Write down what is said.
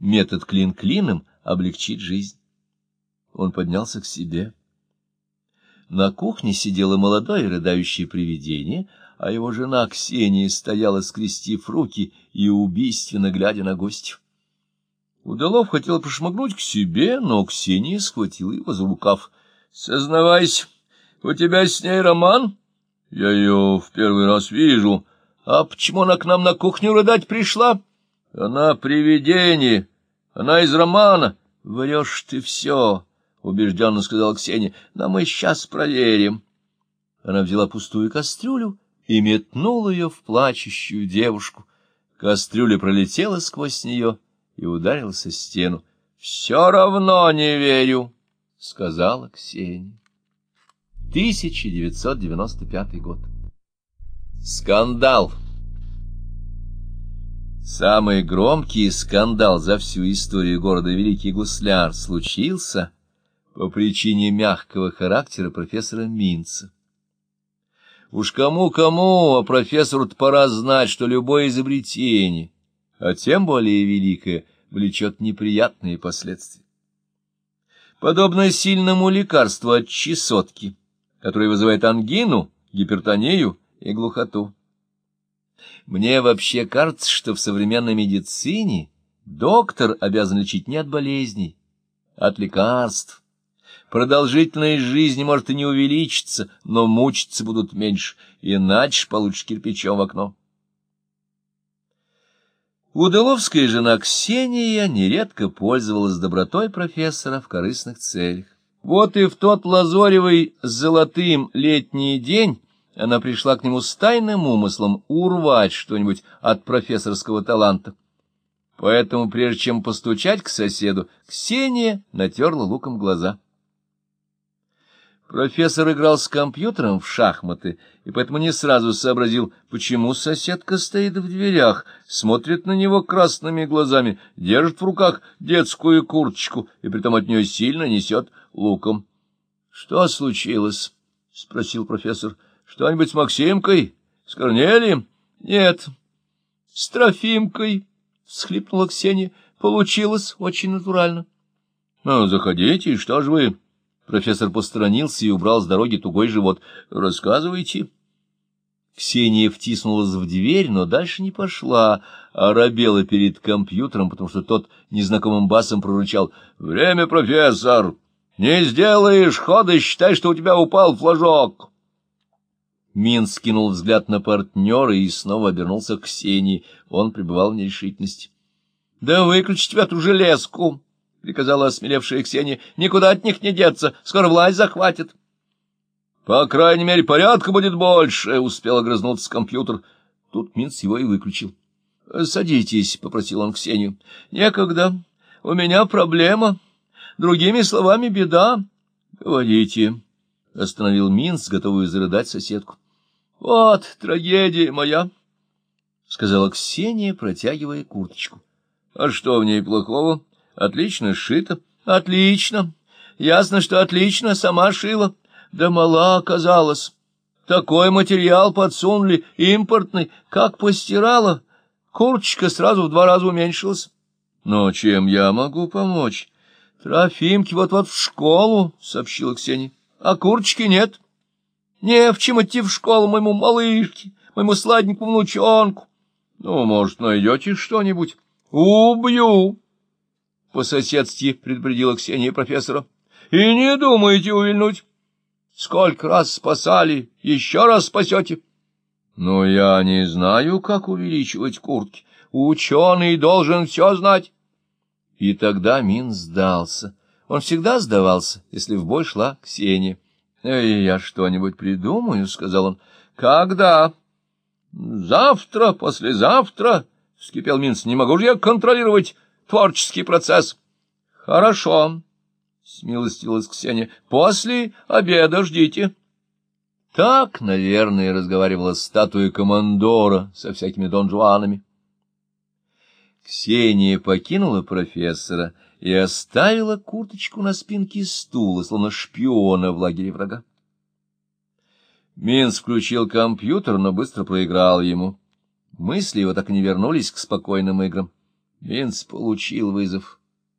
метод клин клином облегчит жизнь. Он поднялся к себе. На кухне сидело молодое рыдающее привидение, а его жена Ксения стояла, скрестив руки и убийственно глядя на гостя. Удалов хотел пошмыгнуть к себе, но Ксения схватила его за рукав. — Сознавайся, у тебя с ней роман? — Я ее в первый раз вижу. — А почему она к нам на кухню рыдать пришла? — Она привидение, она из романа. — Врешь ты все, — убежденно сказала Ксения, — но мы сейчас проверим. Она взяла пустую кастрюлю и метнула ее в плачущую девушку. Кастрюля пролетела сквозь нее и ударилась о стену. — Все равно не верю, — сказала Ксения. 1995 год. Скандал. Самый громкий скандал за всю историю города Великий Гусляр случился по причине мягкого характера профессора Минца. Уж кому-кому, а профессору пора знать, что любое изобретение, а тем более великое, влечет неприятные последствия. Подобно сильному лекарству от чесотки, которое вызывает ангину, гипертонию и глухоту. Мне вообще кажется, что в современной медицине доктор обязан лечить не от болезней, а от лекарств. Продолжительность жизни может и не увеличиться, но мучиться будут меньше, иначе получишь кирпичом в окно. Удаловская жена Ксения нередко пользовалась добротой профессора в корыстных целях. Вот и в тот лазоревый золотым летний день она пришла к нему с тайным умыслом урвать что-нибудь от профессорского таланта. Поэтому, прежде чем постучать к соседу, Ксения натерла луком глаза. Профессор играл с компьютером в шахматы, и поэтому не сразу сообразил, почему соседка стоит в дверях, смотрит на него красными глазами, держит в руках детскую курточку, и притом от нее сильно несет луком. — Что случилось? — спросил профессор. — Что-нибудь с Максимкой? С Корнелием? — Нет. — С Трофимкой, — всхлипнула Ксения. — Получилось очень натурально. — Ну, заходите, что же вы... Профессор посторонился и убрал с дороги тугой живот. — Рассказывайте. Ксения втиснулась в дверь, но дальше не пошла, а робела перед компьютером, потому что тот незнакомым басом прорычал. — Время, профессор! Не сделаешь хода, считай, что у тебя упал флажок. Мин скинул взгляд на партнера и снова обернулся к Ксении. Он пребывал в нерешительности. — Да выключи тебя эту железку! — приказала осмелевшая Ксения. — Никуда от них не деться, скоро власть захватит. — По крайней мере, порядка будет больше, — успел огрызнуться компьютер. Тут Минц его и выключил. — Садитесь, — попросил он Ксению. — Некогда. У меня проблема. Другими словами, беда. — Говорите, — остановил Минц, готовый зарыдать соседку. — Вот трагедия моя, — сказала Ксения, протягивая курточку. — А что в ней плохого? — Отлично сшито. Отлично. Ясно, что отлично, сама шила. Да мала оказалась. Такой материал подсунули, импортный, как постирала. Курточка сразу в два раза уменьшилась. Но чем я могу помочь? Трофимки вот-вот в школу, — сообщила Ксения. А курточки нет. Не в чем идти в школу моему малышке, моему сладенькому внучонку. Ну, может, найдете что-нибудь? Убью! — по соседстве предупредила Ксения профессора. — И не думайте увильнуть. Сколько раз спасали, еще раз спасете. — Но я не знаю, как увеличивать куртки. Ученый должен все знать. И тогда Мин сдался. Он всегда сдавался, если в бой шла Ксения. — Эй, я что-нибудь придумаю, — сказал он. — Когда? — Завтра, послезавтра, — вскипел Минц. — Не могу же я контролировать творческий процесс. — Хорошо, — смилостилась Ксения. — После обеда ждите. Так, наверное, разговаривала статуя командора со всякими донжуанами. Ксения покинула профессора и оставила курточку на спинке стула, словно шпиона в лагере врага. Минц включил компьютер, но быстро проиграл ему. Мысли его так и не вернулись к спокойным играм. Винс получил вызов.